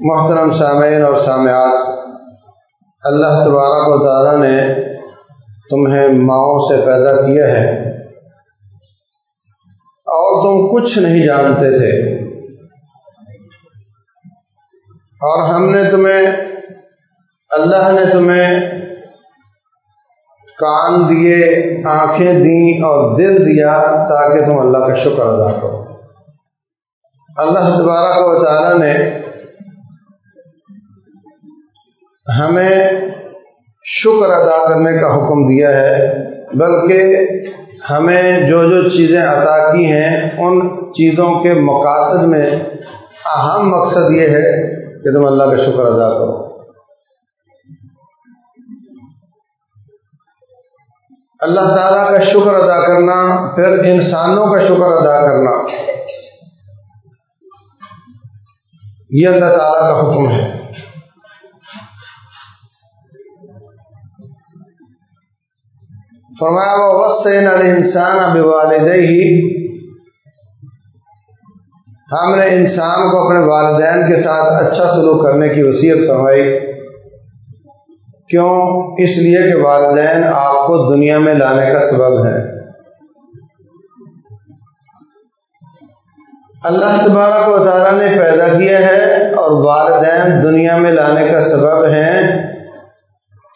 محترم سامعین اور سامعات، اللہ تبارک و تعالیٰ نے تمہیں ماؤں سے پیدا کیا ہے۔ اور تم کچھ نہیں جانتے تھے۔ اور ہم نے تمہیں، اللہ نے تمہیں کان دیے، آنکھیں دیں اور دل دیا تاکہ تم اللہ کا شکر ادا کرو۔ اللہ تبارک و تعالیٰ نے ہمیں شکر ادا کرنے کا حکم دیا ہے، بلکہ ہمیں جو جو چیزیں عطا کی ہیں، ان چیزوں کے مقاصد میں اہم مقصد یہ ہے کہ تم اللہ کا شکر ادا کرو۔ اللہ تعالیٰ کا شکر ادا کرنا، پھر انسانوں کا شکر ادا کرنا، یہ اللہ تعالیٰ کا حکم ہے۔ فرمایا وہ وسین انسان اب والدہ ہی ہم نے انسان کو اپنے والدین کے ساتھ اچھا سلوک کرنے کی وصیت فرمائی۔ کیوں؟ اس لیے کہ والدین آپ کو دنیا میں لانے کا سبب ہے اللہ تبارک و تعالیٰ نے پیدا کیا ہے اور والدین دنیا میں لانے کا سبب ہیں۔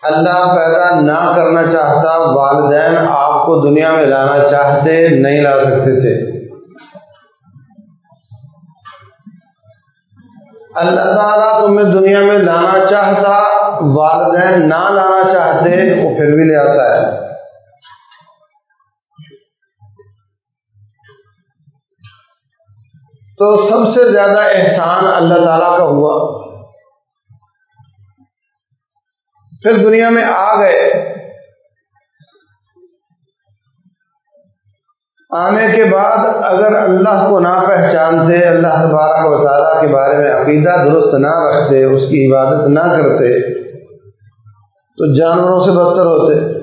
اللہ پیدا نہ کرنا چاہتا، والدین آپ کو دنیا میں لانا چاہتے، نہیں لا سکتے تھے۔ اللہ تعالیٰ تمہیں دنیا میں لانا چاہتا، والدین نہ لانا چاہتے، وہ پھر بھی لے آتا ہے۔ تو سب سے زیادہ احسان اللہ تعالیٰ کا ہوا۔ پھر دنیا میں آ گئے۔ آنے کے بعد اگر اللہ کو نہ پہچانتے، اللہ تبارک و تعالیٰ کے بارے میں عقیدہ درست نہ رکھتے، اس کی عبادت نہ کرتے، تو جانوروں سے بدتر ہوتے۔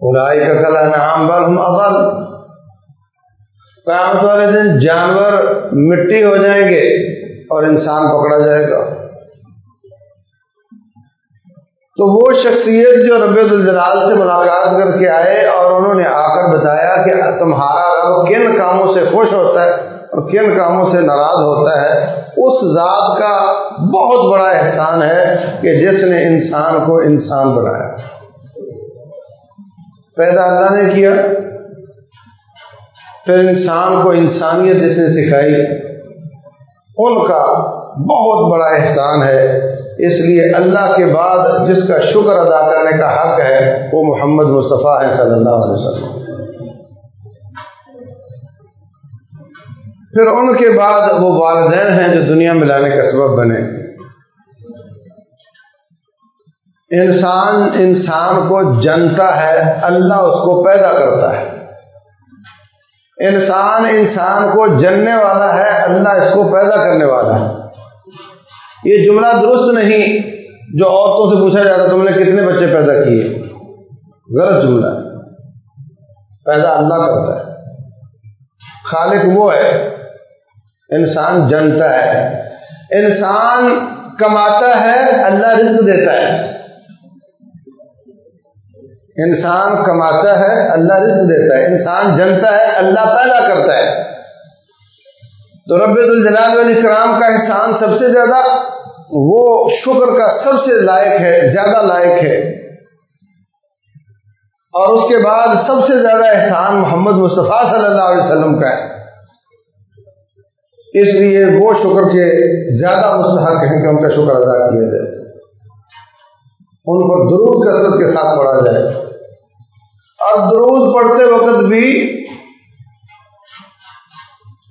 الائی کا کلا نام بل ہم اول قیامت والے دن جانور مٹی ہو جائیں گے اور انسان پکڑا جائے گا۔ تو وہ شخصیت جو رب الجلال سے ملاقات کر کے آئے اور انہوں نے آ کر بتایا کہ تمہارا رب کن کاموں سے خوش ہوتا ہے اور کن کاموں سے ناراض ہوتا ہے، اس ذات کا بہت بڑا احسان ہے کہ جس نے انسان کو انسان بنایا۔ پیدا اللہ نے کیا، پھر انسان کو انسانیت جس نے سکھائی، ان کا بہت بڑا احسان ہے۔ اس لیے اللہ کے بعد جس کا شکر ادا کرنے کا حق ہے، وہ محمد مصطفیٰ ہے صلی اللہ علیہ وسلم۔ پھر ان کے بعد وہ والدین ہیں جو دنیا میں لانے کا سبب بنے۔ انسان انسان کو جنتا ہے، اللہ اس کو پیدا کرتا ہے۔ انسان انسان کو جننے والا ہے، اللہ اس کو پیدا کرنے والا ہے۔ یہ جملہ درست نہیں جو عورتوں سے پوچھا جاتا تم نے کتنے بچے پیدا کیے؟ غلط جملہ پیدا اللہ کرتا ہے۔ خالق وہ ہے، انسان جنتا ہے۔ انسان کماتا ہے، اللہ رزق دیتا ہے۔ انسان کماتا ہے، اللہ رزق دیتا ہے۔ انسان جنتا ہے، اللہ پیدا کرتا ہے۔ تو رب الجلال علیہ کرام کا احسان سب سے زیادہ وہ شکر کا سب سے لائق ہے، زیادہ لائق ہے۔ اور اس کے بعد سب سے زیادہ احسان محمد مصطفیٰ صلی اللہ علیہ وسلم کا ہے۔ اس لیے وہ شکر کے زیادہ مستحق ہیں کہ ان کا شکر ادا کیا جائے۔ ان پر درود کثرت کے ساتھ پڑھا جائے۔ اور درود پڑھتے وقت بھی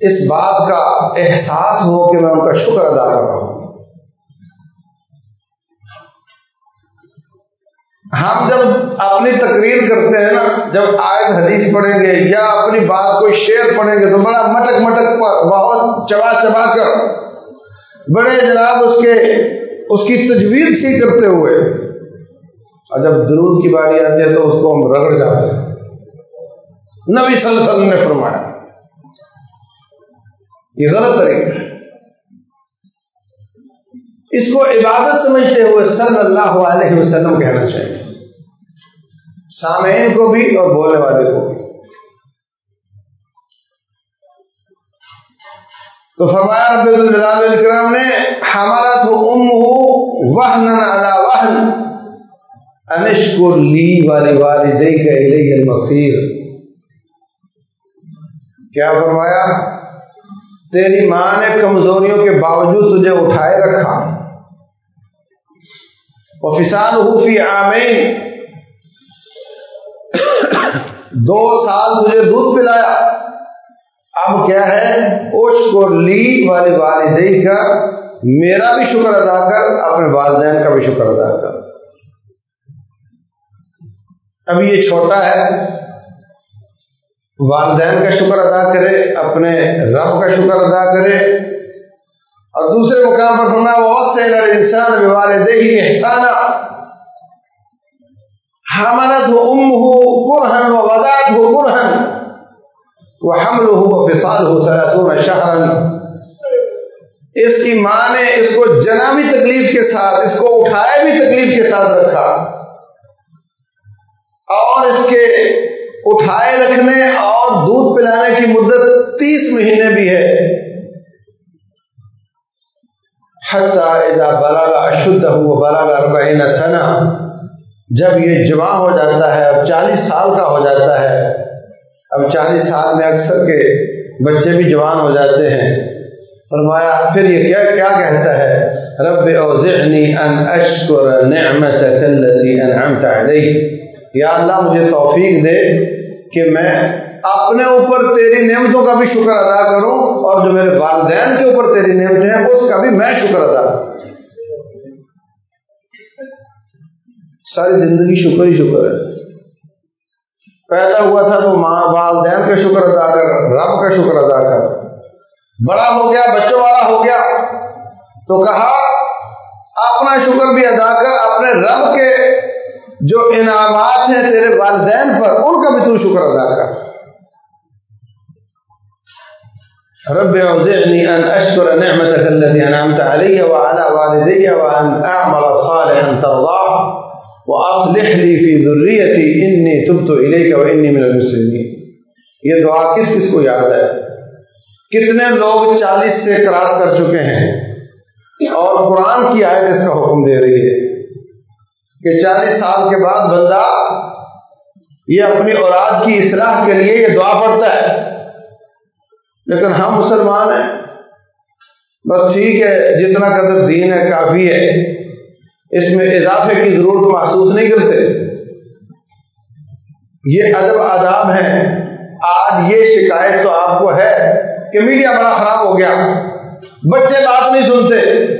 اس بات کا احساس ہو کہ میں ان کا شکر ادا کر رہا ہوں۔ ہم جب اپنی تقریر کرتے ہیں نا، جب آئے حدیث پڑھیں گے یا اپنی بات کوئی شعر پڑھیں گے تو بڑا مٹک مٹک پر بہت چبا چبا کر بڑے جناب اس کے، اس کی تجویز سی کرتے ہوئے اور جب درود کی باری آتی ہے تو اس کو ہم رگڑ جاتے ہیں۔ نبی صلی اللہ علیہ وسلم نے فرمایا، یہ غلط طریقہ ہے۔ اس کو عبادت سمجھتے ہوئے صلی اللہ علیہ وسلم کہنا چاہیے۔ سامعین کو بھی اور بولنے والے کو بھی۔ تو فرمایا رب الجلال الکرام نے ہمارا تو ام ہو وحن علی وحن انشکر لی والی والدی کا الیہ المصیر۔ کیا فرمایا؟ تیری ماں نے کمزوریوں کے باوجود تجھے اٹھائے رکھا۔ وہ فسال فی آمین دو سال تجھے دودھ پلایا۔ اب کیا ہے؟ اوش کو لی والے والدین کا میرا بھی شکر ادا کر، اپنے والدین کا بھی شکر ادا کر۔ اب یہ چھوٹا ہے۔ والدین کا شکر ادا کرے، اپنے رب کا شکر ادا کرے۔ اور دوسرے مقام پر فرمایا بہت سے انسان والدے ہی احسانہ ہمارا تو ام ہو قرہن و وزاد ہو قرہن وہ حمل ہو فساد ہو سراتون شہرن اس کی ماں نے اس کو جنامی تکلیف کے ساتھ، اس کو اٹھائے بھی تکلیف کے ساتھ رکھا۔ اور اس کے اٹھائے رکھنے اور دودھ پلانے کی مدت تیس مہینے بھی ہے۔ بلاگا اشدھ ہو بلاگا ربعین سنا جب یہ جمع ہو جاتا ہے، اب چالیس سال کا ہو جاتا ہے۔ اب چالیس سال میں اکثر کے بچے بھی جوان ہو جاتے ہیں۔ فرمایا، پھر یہ کیا کیا کہتا ہے؟ رب اوزعنی ان اشکر نعمتک اللتی انعمت علی یا اللہ، مجھے توفیق دے کہ میں اپنے اوپر تیری نعمتوں کا بھی شکر ادا کروں اور جو میرے والدین کے اوپر تیری نعمتیں ہیں، اس کا بھی میں شکر ادا کروں۔ ساری زندگی شکر ہی شکر ہے۔ پیدا ہوا تھا تو ماں والدین کا شکر ادا کر، رب کا شکر ادا کر۔ بڑا ہو گیا، بچوں والا ہو گیا۔ تو کہا، اپنا شکر بھی ادا کر، اپنے رب کے جو انعامات ہیں تیرے والدین پر، ان کا بھی تو شکر ادا کر۔ رب اوزعني ان اشكر نعمتك التي انعمت علي وعلى والدي وان اعمل صالحا ترضاه وَأَصْلِحْ لِي فِي ذُرِّيَّتِي، إِنِّي تُبْتُ إِلَيْكَ وَإِنِّي مِنَ الْمُسْلِمِينَ۔ یہ دعا کس کس کو یاد ہے؟ کتنے لوگ چالیس سے کراس کر چکے ہیں۔ اور قرآن کی آیت اس کا حکم دے رہی ہے کہ چالیس سال کے بعد بندہ یہ اپنی اولاد کی اصلاح کے لیے یہ دعا پڑتا ہے۔ لیکن ہم مسلمان ہیں۔ بس ٹھیک ہے، جتنا قدر دین ہے، کافی ہے۔ اس میں اضافے کی ضرورت محسوس نہیں کرتے۔ یہ ادب آداب ہے آج یہ شکایت تو آپ کو ہے کہ میڈیا بڑا خراب ہو گیا۔ بچے بات نہیں سنتے۔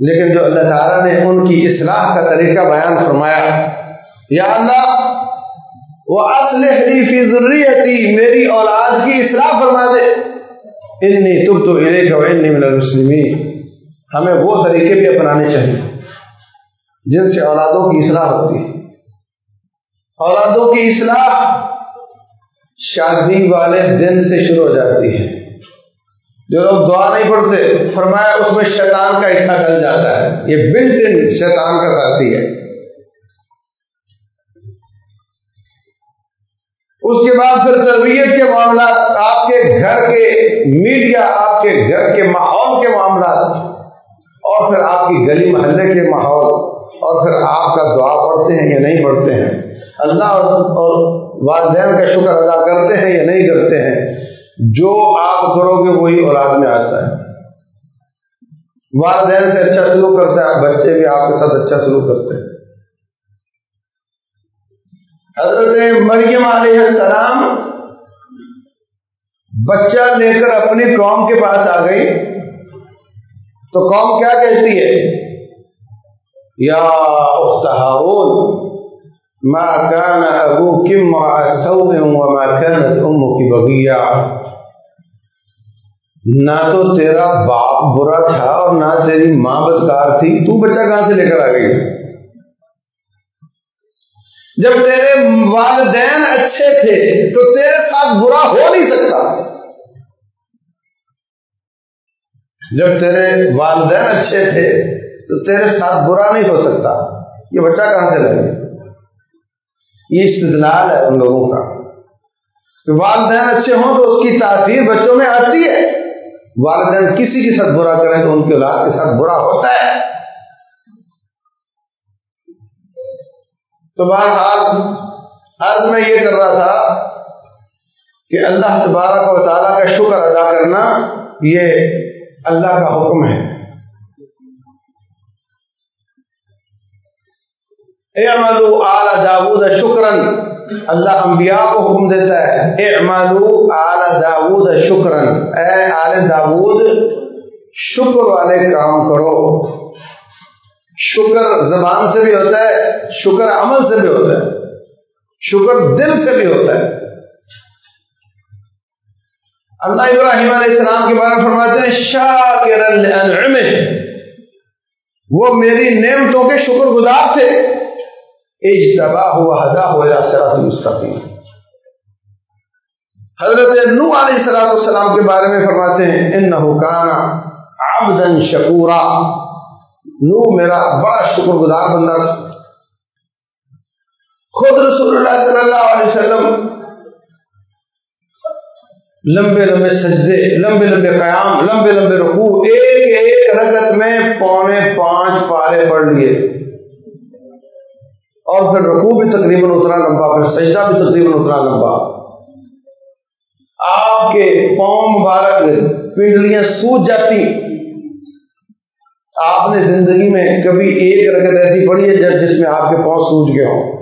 لیکن جو اللہ تعالیٰ نے ان کی اصلاح کا طریقہ بیان فرمایا، یا اللہ وہ اصل فی ضروری میری اولاد کی اصلاح فرما دے۔ انی تم تو ارے گو من المسلمین ہمیں وہ طریقے بھی اپنانے چاہیے۔ جن سے اولادوں کی اصلاح ہوتی ہے۔ اولادوں کی اصلاح شادی والے دن سے شروع ہو جاتی ہے۔ جو لوگ دعا نہیں پڑھتے، فرمایا اس میں شیطان کا حصہ ڈل جاتا ہے۔ یہ بلٹ ان شیطان کا ساتھی ہے۔ اس کے بعد پھر تربیت کے معاملات، آپ کے گھر کے میڈیا، آپ کے گھر کے ماحول کے معاملات، اور پھر آپ کی گلی محلے کے ماحول۔ اور پھر آپ کا دعا پڑھتے ہیں یا نہیں پڑھتے ہیں؟ اللہ اور والدین کا شکر ادا کرتے ہیں یا نہیں کرتے ہیں؟ جو آپ کرو گے وہی اولاد میں آتا ہے۔ والدین سے اچھا سلوک کرتا ہے، بچے بھی آپ کے ساتھ اچھا سلوک کرتے ہیں۔ حضرت مریم علیہ السلام بچہ لے کر اپنی قوم کے پاس آ گئی۔ تو قوم کیا کہتی ہے؟ یا اخت هارون، ما كان ابوك امرا سوء وما كانت امك بغيا نہ تو تیرا باپ برا تھا اور نہ تیری ماں بدکار تھی، تو بچہ کہاں سے لے کر آ گئی؟ جب تیرے والدین اچھے تھے، تو تیرے ساتھ برا ہو نہیں سکتا۔ جب تیرے والدین اچھے تھے تو تیرے ساتھ برا نہیں ہو سکتا۔ یہ بچہ کہاں سے لگے یہ استدلال ہے ان لوگوں کا۔ کہ والدین اچھے ہوں تو اس کی تاثیر بچوں میں آتی ہے۔ والدین کسی کے ساتھ برا کریں تو ان کی اولاد کے ساتھ برا ہوتا ہے۔ تو بہرحال آج میں یہ کر رہا تھا کہ اللہ تبارک و تعالیٰ کا شکر ادا کرنا یہ اللہ کا حکم ہے۔ اعملوا آل داود شکرن اللہ انبیاء کو حکم دیتا ہے۔ اعملوا آل داود شکرن اے آل داود، شکر والے کام کرو۔ شکر زبان سے بھی ہوتا ہے، شکر عمل سے بھی ہوتا ہے۔ شکر دل سے بھی ہوتا ہے۔ اللہ ابراہیم علیہ السلام کے بارے میں فرماتے ہیں شاہ وہ میری نعمتوں کے شکر گزار تھے۔ اجتبا ہوا ہدا ہوا سرات مستقیم حضرت نو علیہ السلام السلام کے بارے میں فرماتے ہیں ان حکان آبدن شکورا۔ نو میرا بڑا شکر گزار بندہ تھا۔ خود رسول اللہ صلی اللہ علیہ وسلم لمبے لمبے سجدے، لمبے لمبے قیام، لمبے لمبے رکوع، ایک ایک رگت میں پونے پانچ پارے پڑھ لیے۔ اور پھر رکوع بھی تقریباً اتنا لمبا، پھر سجدہ بھی تقریباً اتنا لمبا۔ آپ کے پاؤں مبارک پنڈلیاں سوج جاتی۔ آپ نے زندگی میں کبھی ایک رگت ایسی پڑھی ہے جب جس میں آپ کے پاؤں سوج گئے ہوں۔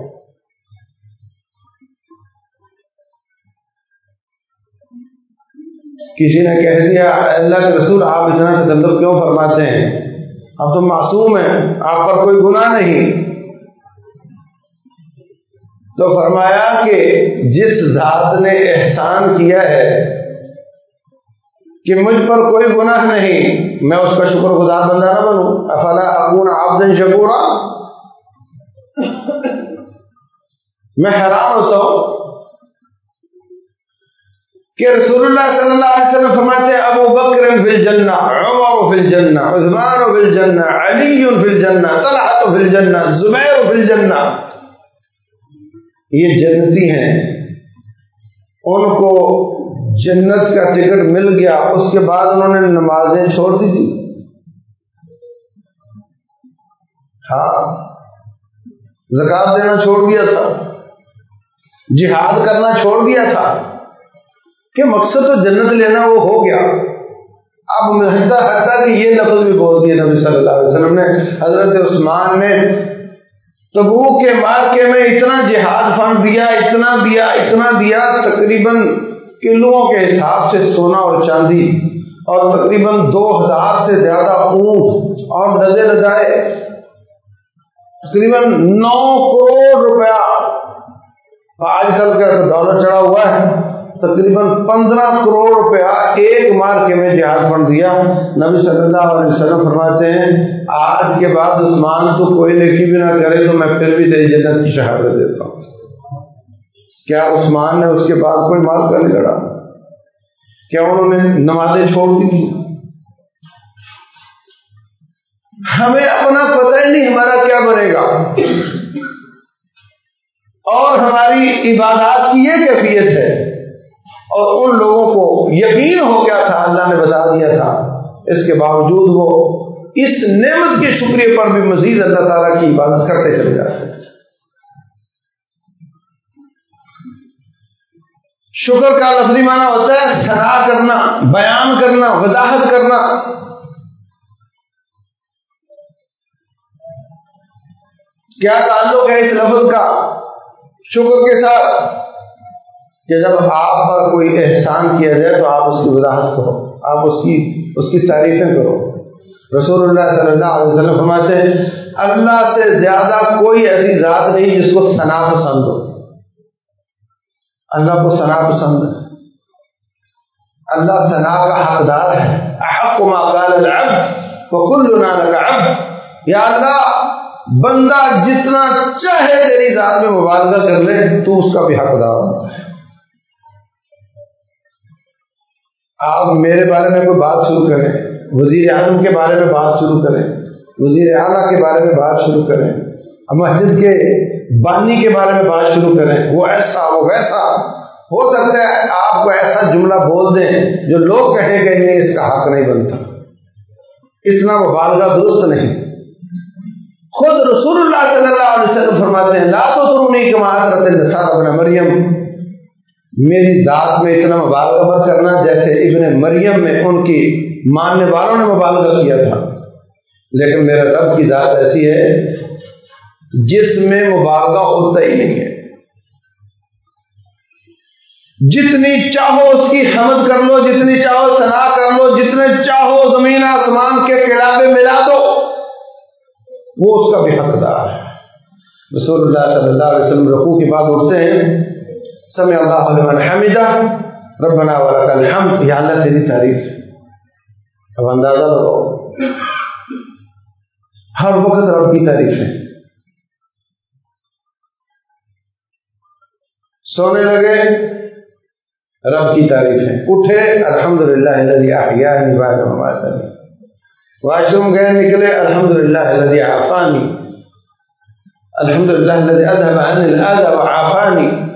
کسی نے کہہ دیا، اللہ کے رسول، آپ اتنا تکلف کیوں فرماتے ہیں؟ اب تو معصوم ہیں، آپ پر کوئی گناہ نہیں۔ تو فرمایا کہ جس ذات نے احسان کیا ہے کہ مجھ پر کوئی گناہ نہیں، میں اس کا شکر گزار بندہ نہ بنوں۔ افلا اکون آبدن شکورا؟ میں حیران ہوتا ہوں کہ رسول اللہ صلی اللہ علیہ وسلم فرماتے ہیں، ابو بکر فی الجنہ، عمر فی الجنہ، عثمان فی الجنہ، علی فی الجنہ، طلحہ فی الجنہ، زبیر فی الجنہ۔ یہ جنتی ہیں۔ ان کو جنت کا ٹکٹ مل گیا، اس کے بعد انہوں نے نمازیں چھوڑ دی تھی ہاں زکات دینا چھوڑ دیا تھا۔ جہاد کرنا چھوڑ دیا تھا۔ کہ مقصد تو جنت لینا وہ ہو گیا۔ اب محدہ حتیٰ کہ یہ لفظ بھی بول دیا نبی صلی اللہ علیہ وسلم نے۔ حضرت عثمان نے تبو کے مارکے میں اتنا جہاد فنڈ دیا، اتنا دیا اتنا دیا، تقریباً کلوؤں کے حساب سے سونا اور چاندی اور تقریباً دو ہزار سے زیادہ اونٹ اور نظر لدائے تقریباً نو کروڑ روپیہ۔ آج کل کا ڈالر چڑھا ہوا ہے۔ تقریباً پندرہ کروڑ روپیہ ایک مار کے میں جہاز فنڈ دیا۔ نبی صلی اللہ علیہ وسلم فرماتے ہیں، آج کے بعد عثمان تو کوئی لکھی بھی نہ کرے تو میں پھر بھی تیری جنت کی شہادت دیتا ہوں۔ کیا عثمان نے اس کے بعد کوئی مال نہیں لڑا؟ کیا انہوں نے نمازیں چھوڑ دی تھی ہمیں اپنا پتہ ہی نہیں ہمارا کیا بنے گا۔ اور ہماری عبادات کی یہ کیفیت ہے اور ان لوگوں کو یقین ہو گیا تھا، اللہ نے بتا دیا تھا۔ اس کے باوجود وہ اس نعمت کے شکریہ پر بھی مزید اللہ تعالیٰ کی عبادت کرتے چلے جاتے تھے۔ شکر کا لفظی معنی ہوتا ہے سنا کرنا، بیان کرنا، وضاحت کرنا۔ کیا تعلق ہے اس لفظ کا؟ شکر کے ساتھ کہ جب آپ پر کوئی احسان کیا جائے تو آپ اس کی وضاحت کرو، آپ اس کی اس کی تعریفیں کرو۔ رسول اللہ صلی اللہ علیہ وسلم فرماتے ہیں، اللہ سے زیادہ کوئی ایسی ذات نہیں جس کو ثنا پسند ہو۔ اللہ کو ثنا پسند ہے۔ اللہ ثنا کا حقدار ہے۔ احق ما قال العبد وكلنا لك عبد۔ یا اللہ، بندہ جتنا چاہے تیری ذات میں مبالغہ کر لے، تو اس کا بھی حقدار ہوتا ہے۔ آپ میرے بارے میں کوئی بات شروع کریں، وزیر اعظم کے بارے میں بات شروع کریں، وزیر اعلیٰ کے بارے میں بات شروع کریں، مسجد کے بانی کے بارے میں بات شروع کریں، وہ ایسا، وہ ویسا۔ ہو سکتا ہے آپ کو ایسا جملہ بول دیں جو لوگ کہیں گے نہیں، اس کا حق نہیں بنتا۔ اتنا مبالغہ درست نہیں۔ خود رسول اللہ صلی اللہ علیہ وسلم فرماتے ہیں، لا تو تم نہیں کہ ابن مریم۔ میری ذات میں اتنا مبالغہ مت کرنا جیسے ابن مریم میں ان کی ماننے والوں نے مبالغہ کیا تھا۔ لیکن میرا رب کی ذات ایسی ہے جس میں مبالغہ ہوتا ہی نہیں ہے۔ جتنی چاہو اس کی حمد کر لو، جتنی چاہو سنا کر لو، جتنے چاہو زمین آسمان کے کلابے ملا دو، وہ اس کا بھی حقدار ہے۔ رسول اللہ صلی اللہ علیہ وسلم رقو کی بات اٹھتے ہیں۔ سمع اللہ علیہ حمیدہ ربنا ولک الحمد. یا اللہ تیری تعریف. اب اندازہ لگاؤ. ہر وقت رب کی تعریف ہے. سونے لگے، رب کی تعریف ہے. اٹھے الحمد للہ واش روم گئے، نکلے الحمد للہ آفانی الحمد للہ آفانی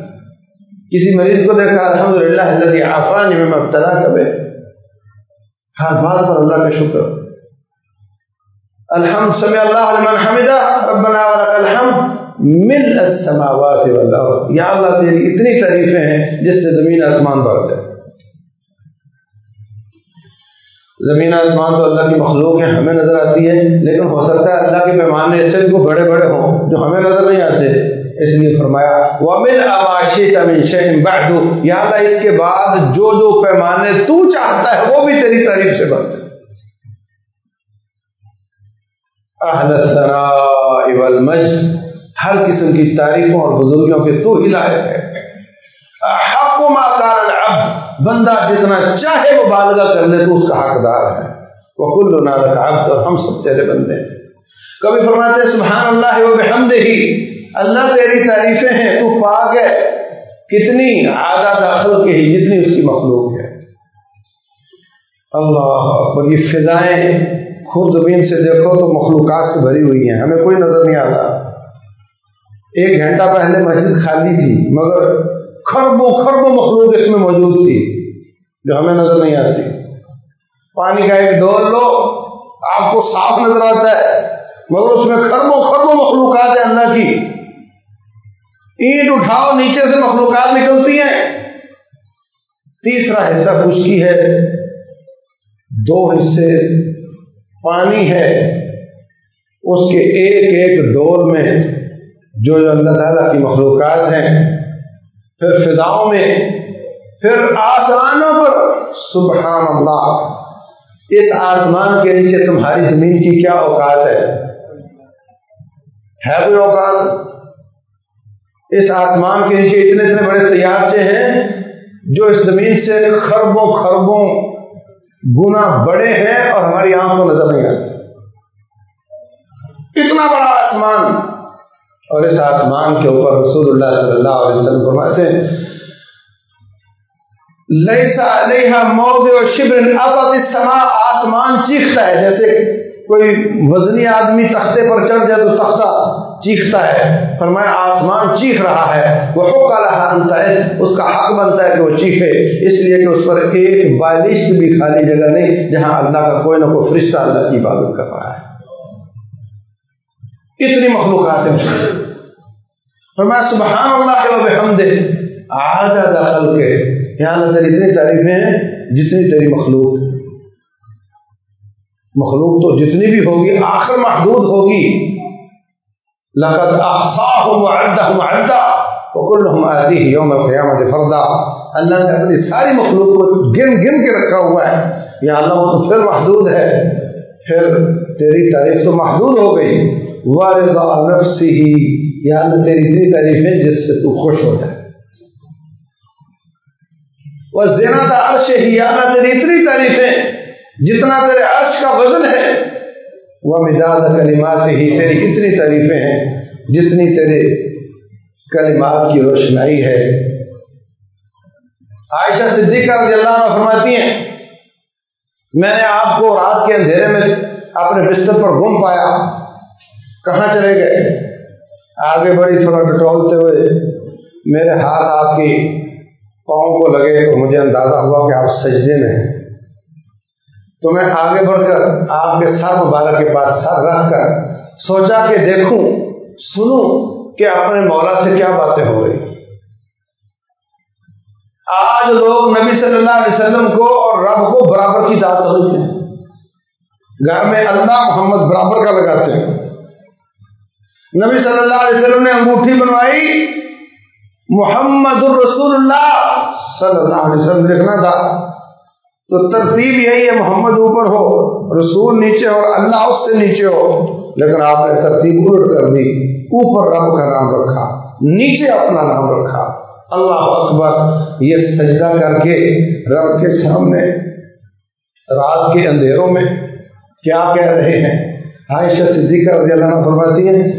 کسی مریض کو دیکھا الحمد للہ آفانی میں مبتلا کبے ہر بات پر اللہ کا شکر۔ الحمد، سمع اللہ لمن حمدہ، ربنا ولک الحمد، مل السماوات والارض۔ یا اللہ، تیری اتنی تعریفیں ہیں جس سے زمین آسمان بڑھ جائے زمین آسمان تو اللہ کی مخلوق ہیں، ہمیں نظر آتی ہے، لیکن ہو سکتا ہے اللہ کے پیمانے ایسے کو بڑے بڑے ہوں جو ہمیں نظر نہیں آتے۔ اس لیے فرمایا، وَمِنْ أَوَاشِتَ مِنْ شَيْءٍ بَعْدُ، یا اللہ، اس کے بعد جو جو پیمانے تو چاہتا ہے، وہ بھی تیری تعریف سے بڑھتے اہل الثناء والمجد، ہر قسم کی تعریفوں اور بزرگیوں کے تو ہی لائق ہے حق ما کار العبد، بندہ جتنا چاہے وہ بالغہ کر لے تو اس کا حقدار ہے۔ وہ کل نالک عبد، اور ہم سب تیرے بندے ہیں۔ کبھی فرماتے ہیں، سبحان اللہ و بحمدہ ہی اللہ تیری تعریفیں ہیں، تو پاک ہے۔ کتنی آدھا داخل کے جتنی اس کی مخلوق ہے۔ اللہ اکبر، یہ فضائیں خوردبین سے دیکھو تو مخلوقات سے بھری ہوئی ہیں۔ ہمیں کوئی نظر نہیں آتا۔ ایک گھنٹہ پہلے مسجد خالی تھی، مگر خربوں خربوں مخلوق اس میں موجود تھی، جو ہمیں نظر نہیں آتی۔ پانی کا ایک ڈول لو، آپ کو صاف نظر آتا ہے، مگر اس میں خربوں خربوں مخلوقات ہیں اللہ کی۔ اینٹ اٹھاؤ، نیچے سے مخلوقات نکلتی ہیں۔ تیسرا حصہ خشکی ہے۔ دو حصے پانی ہے۔ اس کے ایک ایک ڈول میں جو جو اللہ تعالیٰ کی مخلوقات ہیں۔ پھر فضاؤں میں، پھر آسمانوں پر۔ سبحان اللہ۔ اس آسمان کے نیچے تمہاری زمین کی کیا اوقات ہے؟ ہے کوئی اوقات؟ اس آسمان کے نیچے اتنے اتنے بڑے سیارچے ہیں جو اس زمین سے خربوں خربوں گنا بڑے ہیں اور ہماری آنکھ کو نظر نہیں آتی۔ اتنا بڑا آسمان۔ اور اس آسمان کے اوپر رسول اللہ صلی اللہ علیہ وسلم فرماتے ہیں، لیسا علیہ موضع و شبر اطت السماء، آسمان چیختا ہے، جیسے کوئی وزنی آدمی تختے پر چڑھ جائے تو تختہ چیختا ہے۔ فرمایا، آسمان چیخ رہا ہے۔ وہ حق رہا انتا ہے اس کا حق بنتا ہے کہ وہ چیخے۔ اس لیے کہ اس پر ایک بالش بھی خالی جگہ نہیں، جہاں اللہ کا کوئی نہ کوئی فرشتہ اللہ کی عبادت کر رہا ہے۔ کتنی مخلوقات ہیں۔ فرمایا سبحان اللہ و بحمد آدھا داخل کے یہاں نظر اتنی تعریفیں ہیں جتنی تیری مخلوق۔ مخلوق تو جتنی بھی ہوگی، آخر محدود ہوگی۔ لقد احصاهم وعدهم عدا وكلهم آتيه يوم القيامة فردا. اللہ نے اپنی ساری مخلوق کو گن گن کے رکھا ہوا ہے. یا اللہ وہ تو پھر محدود ہے. پھر تیری تعریف تو محدود ہو گئی. ورضا نفسه. یا اللہ تیری اتنی تعریفیں جس سے تو خوش ہو جائے. وہ زینا عرش ہی یا اللہ تیری اتنی تعریفیں جتنا تیرے عرش کا وزن ہے. وہ مزاج کلمات ہی تیری اتنی تعریفیں ہیں، جتنی تیرے کلمات کی روشنائی ہے۔ عائشہ صدیقہ رضی اللہ عنہ فرماتی ہیں، میں نے آپ کو رات کے اندھیرے میں اپنے بستر پر گم پایا۔ کہاں چلے گئے؟ آگے بڑی تھوڑا ٹٹولتے ہوئے میرے ہاتھ آپ کی پاؤں کو لگے تو مجھے اندازہ ہوا کہ آپ سجدے میں ہیں۔ تو میں آگے بڑھ کر آپ کے سر مبارک کے پاس سر رکھ کر سوچا کہ دیکھوں، سنوں کہ اپنے مولا سے کیا باتیں ہو رہی۔ آج لوگ نبی صلی اللہ علیہ وسلم کو اور رب کو برابر کی داد سمجھتے ہیں۔ گھر میں اللہ محمد برابر کا لگاتے ہیں۔ نبی صلی اللہ علیہ وسلم نے انگوٹھی بنوائی۔ محمد الرسول اللہ صلی اللہ علیہ وسلم لکھنا تھا۔ تو ترتیب یہی ہے، محمد اوپر ہو، رسول نیچے اور اللہ اس سے نیچے ہو۔ لیکن آپ نے ترتیب الٹ کر دی، اوپر رب کا نام رکھا، نیچے اپنا نام رکھا۔ اللہ اکبر، یہ سجدہ کر کے رب کے سامنے، رات کے اندھیروں میں کیا کہہ رہے ہیں؟ عائشہ صدیقہ رضی اللہ عنہ فرماتی ہیں،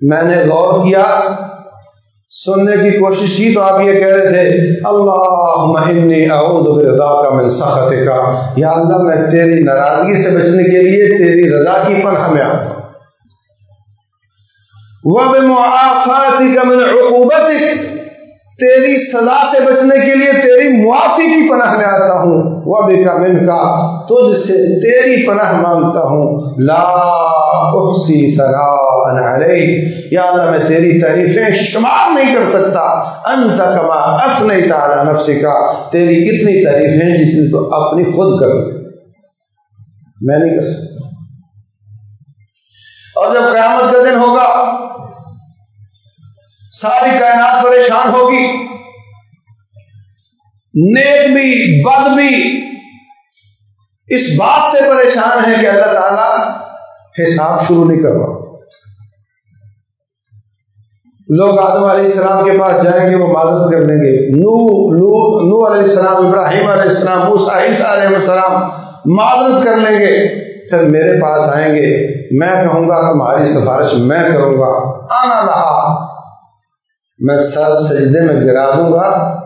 میں نے غور کیا سننے کی کوشش کی تو آپ یہ کہہ رہے تھے اللہ مہنی اعوذ برضا کا من سخت کا یا اللہ، میں تیری ناراضگی سے بچنے کے لیے تیری رضا کی پناہ میں آتا ہوں۔ وَبِمُعَافَاتِكَ مِنْ عُقُوبَتِكَ تیری سزا سے بچنے کے لیے تیری معافی کی پناہ میں آتا ہوں۔ وہ بھی کا من کا تجھ سے تیری پناہ مانگتا ہوں۔ لا احسی سرا یا اللہ، میں تیری تعریفیں شمار نہیں کر سکتا۔ انت کما اف نہیں تعالی نفسی کا تیری کتنی تعریفیں جتنی تو اپنی خود کر۔ میں نہیں کر سکتا۔ اور جب قیامت کا دن ہوگا، ساری کائنات پریشان ہوگی۔ نیک بھی، بد بھی، اس بات سے پریشان ہے کہ اللہ تعالی حساب شروع نہیں کر رہا لوگ آدم علیہ السلام کے پاس جائیں گے، وہ معذرت کر دیں گے۔ نو نو نو علیہ السلام، ابراہیم علیہ السلام عیسیٰ علیہ السلام معذرت کر لیں گے۔ پھر میرے پاس آئیں گے۔ میں کہوں گا، تمہاری سفارش میں کروں گا۔ آنا رہا میں سر سجدے میں گرا دوں گا۔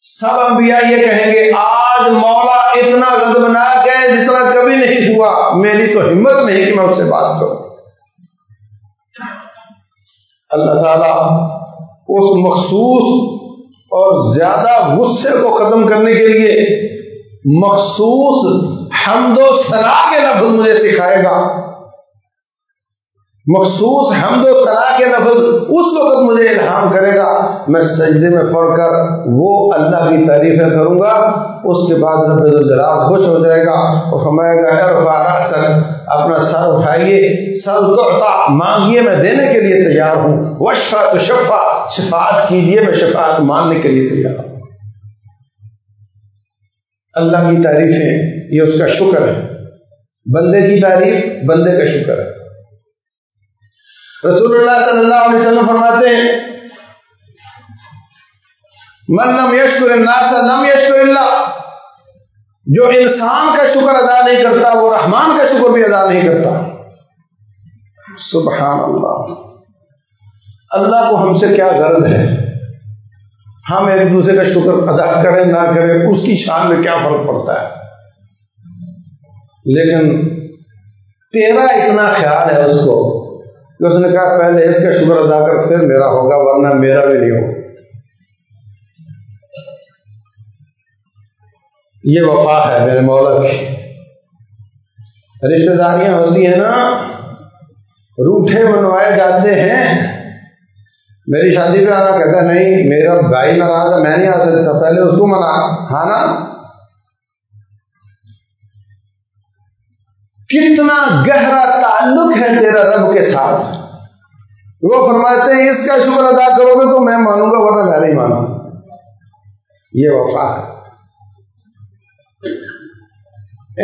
سب انبیاء یہ کہیں گے، آج مولا اتنا غضبناک ہے جتنا کبھی نہیں ہوا۔ میری تو ہمت نہیں کہ میں اس سے بات کروں۔ اللہ تعالی اس مخصوص اور زیادہ غصے کو ختم کرنے کے لیے مخصوص حمد و سنا کے لفظ مجھے سکھائے گا۔ مخصوص حمد و صلاح کے لفظ اس وقت مجھے الہام کرے گا، میں سجدے میں پڑھ کر وہ اللہ کی تعریفیں کروں گا، اس کے بعد رب الجلال خوش ہو جائے گا اور فرمائے گا سر اپنا سر اٹھائیے، سر تو مانگیے میں دینے کے لیے تیار ہوں، وشفا تو شفا شفاعت کیجیے میں شفاعت ماننے کے لیے تیار ہوں۔ اللہ کی تعریفیں، یہ اس کا شکر ہے۔ بندے کی تعریف، بندے کا شکر ہے۔ رسول اللہ صلی اللہ علیہ وسلم فرماتے ہیں، من لم یشکر الناس، لم یشکر اللہ۔ جو انسان کا شکر ادا نہیں کرتا، وہ رحمان کا شکر بھی ادا نہیں کرتا۔ سبحان اللہ اللہ کو ہم سے کیا غرض ہے؟ ہم ایک دوسرے کا شکر ادا کریں، نہ کریں، اس کی شان میں کیا فرق پڑتا ہے؟ لیکن تیرا اتنا خیال ہے اس کو کہ اس نے کہا، پہلے اس کا شکر ادا کر، پھر میرا ہوگا، ورنہ میرا بھی نہیں ہوگا. یہ وفا ہے میرے مولا کی۔ رشتے داریاں ہوتی ہیں نا، روٹھے منوائے جاتے ہیں۔ میری شادی پہ آنا کہتا نہیں، میرا بھائی ناراض ہے، میں نہیں آ سکتا، پہلے اس کو منا ہاں نا کتنا گہرا تعلق ہے تیرا رب کے ساتھ۔ وہ فرماتے ہیں، اس کا شکر ادا کرو گے تو میں مانوں گا، ورنہ میں نہیں مانوں یہ وفا ہے۔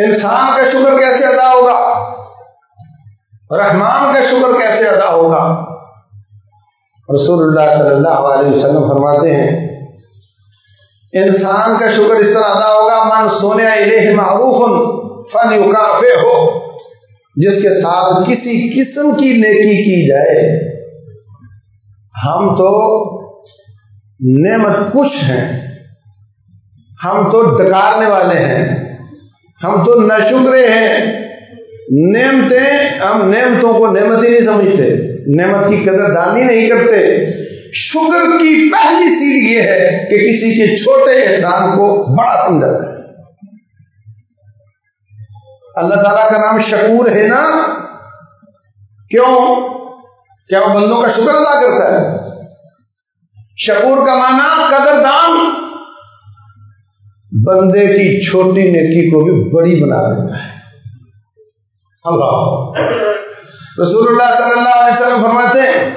انسان کا شکر کیسے ادا ہوگا؟ رحمان کا شکر کیسے ادا ہوگا؟ رسول اللہ صلی اللہ علیہ وسلم فرماتے ہیں، انسان کا شکر اس طرح ادا ہوگا، من سونے معروف فن یوکافے ہو جس کے ساتھ کسی قسم کی نیکی کی جائے، ہم تو نعمت کش ہیں۔ ہم تو ڈکارنے والے ہیں۔ ہم تو نہ ہیں۔ نعمتیں، ہم نعمتوں کو نعمت ہی نہیں سمجھتے۔ نعمت کی قدر دانی نہیں کرتے۔ شکر کی پہلی سیڑھ یہ ہے کہ کسی کے چھوٹے احسان کو بڑا سمجھا جائے۔ اللہ تعالیٰ کا نام شکور ہے نا؟ کیوں؟ کیا وہ بندوں کا شکر ادا کرتا ہے؟ شکور کا معنی قدر دان۔ بندے کی چھوٹی نیکی کو بھی بڑی بنا دیتا ہے۔ اللہ۔ رسول اللہ صلی اللہ علیہ وسلم فرماتے ہیں،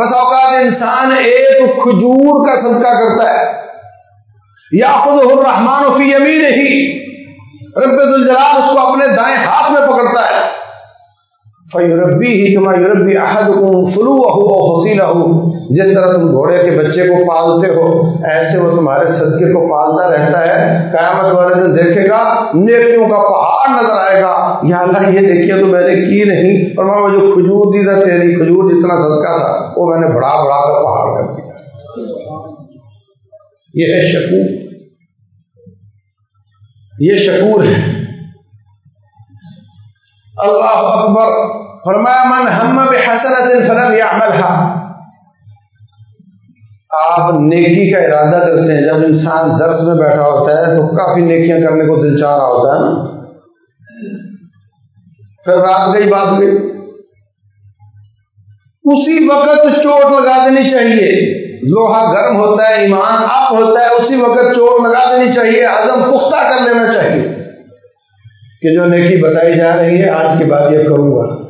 بس اوقات انسان ایک کھجور کا صدقہ کرتا ہے۔ یا خود الرحمان فی یمین ہی رب الجلال اس کو اپنے دائیں ہاتھ میں پکڑتا ہے۔ فیوربی ہی تما یوربی احد کو فلو ہو حسیلا ہو جس طرح تم گھوڑے کے بچے کو پالتے ہو، ایسے وہ تمہارے صدقے کو پالتا رہتا ہے۔ قیامت والے دن دیکھے گا، نیکیوں کا پہاڑ نظر آئے گا۔ یا اللہ، یہ دیکھیے تو میں نے کی نہیں، اور میں جو کھجور دی تھا، تیری کھجور جتنا صدقہ تھا، وہ میں نے بڑا بڑا کر پہاڑ کر دیا۔ یہ ہے شکور یہ شکور ہے اللہ اکبر۔ فرمایا، من ہم بحسنت فلم يعملها آپ نیکی کا ارادہ کرتے ہیں۔ جب انسان درس میں بیٹھا ہوتا ہے، تو کافی نیکیاں کرنے کو دل چاہ رہا ہوتا ہے نا۔ پھر رات گئی بات گئی اسی وقت چوٹ لگا دینی چاہیے۔ لوہا گرم ہوتا ہے، ایمان آپ ہوتا ہے، اسی وقت چوٹ لگا دینی چاہیے، عزم پختہ کر لینا چاہیے۔ کہ جو نیکی بتائی جا رہی ہے، آج کے بعد یہ کروں گا۔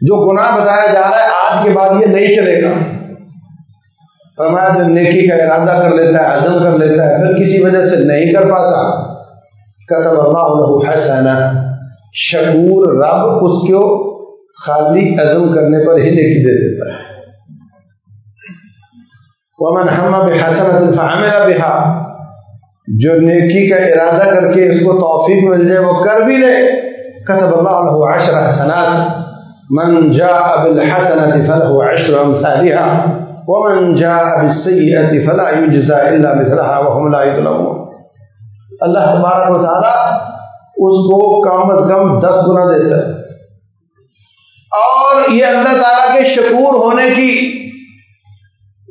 جو گناہ بتایا جا رہا ہے، آج کے بعد یہ نہیں چلے گا۔ فرمایا جو نیکی کا ارادہ کر لیتا ہے، عزم کر لیتا ہے، پھر کسی وجہ سے نہیں کر پاتا۔ قطب اللہ حسینہ شکور رب اس کو خالی عزم کرنے پر ہی نیکی دے دیتا ہے۔ ومن ہم بحسنت فعمل بها۔ جو نیکی کا ارادہ کر کے اس کو توفیق مل جائے، وہ کر بھی لے۔ كتب الله له عشر حسنات۔ من جاء بالحسنة فله عشر أمثالها، ومن جاء بالسيئة فلا يجزى إلا مثلها وهم لا يظلمون۔ اللہ تبارک و تعالی اس کو کم از کم دس گنا دیتا ہے۔ اور یہ اللہ تعالیٰ کے شکور ہونے کی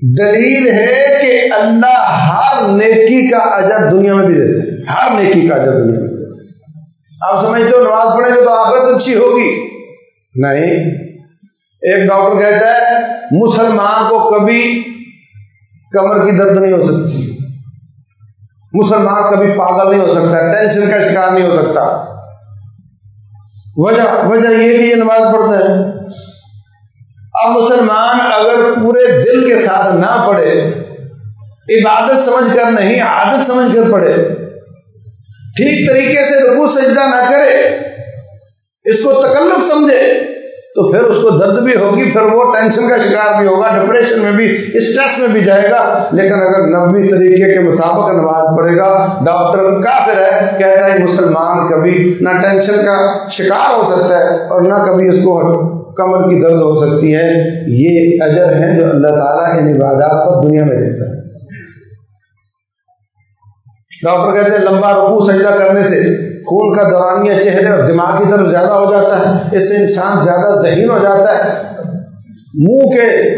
دلیل ہے کہ اللہ ہر نیکی کا اجر دنیا میں بھی دیتے ہر نیکی کا اجر دنیا میں آپ سمجھتے ہو، نماز پڑھیں گے تو آخرت اچھی ہوگی۔ نہیں۔ ایک ڈاکٹر کہتا ہے، مسلمان کو کبھی کمر کی درد نہیں ہو سکتی۔ مسلمان کبھی پاگل نہیں ہو سکتا، ٹینشن کا شکار نہیں ہو سکتا۔ وجہ وجہ یہ کہ یہ نماز پڑھتے ہیں۔ اب مسلمان اگر پورے دل کے ساتھ نہ پڑھے، عبادت سمجھ کر نہیں، عادت سمجھ کر پڑھے، ٹھیک طریقے سے رکو سجدہ نہ کرے، اس کو تکلف سمجھے، تو پھر اس کو درد بھی ہوگی، پھر وہ ٹینشن کا شکار بھی ہوگا ڈپریشن میں بھی اسٹریس میں بھی جائے گا۔ لیکن اگر نبی طریقے کے مطابق نماز پڑھے گا، ڈاکٹر کافر ہے، کہتا ہے مسلمان کبھی نہ ٹینشن کا شکار ہو سکتا ہے اور نہ کبھی اس کو کمر کی درد ہو سکتی ہے، یہ اجر ہے جو اللہ تعالیٰ ان عبادات پر دنیا میں دیتا ہے۔ ڈاکٹر کہتے ہیں، لمبا رکو سجدہ کرنے سے خون کا دورانیہ چہرے اور دماغ کی طرف زیادہ ہو جاتا ہے، اس سے انسان زیادہ ذہین ہو جاتا ہے۔ منہ کے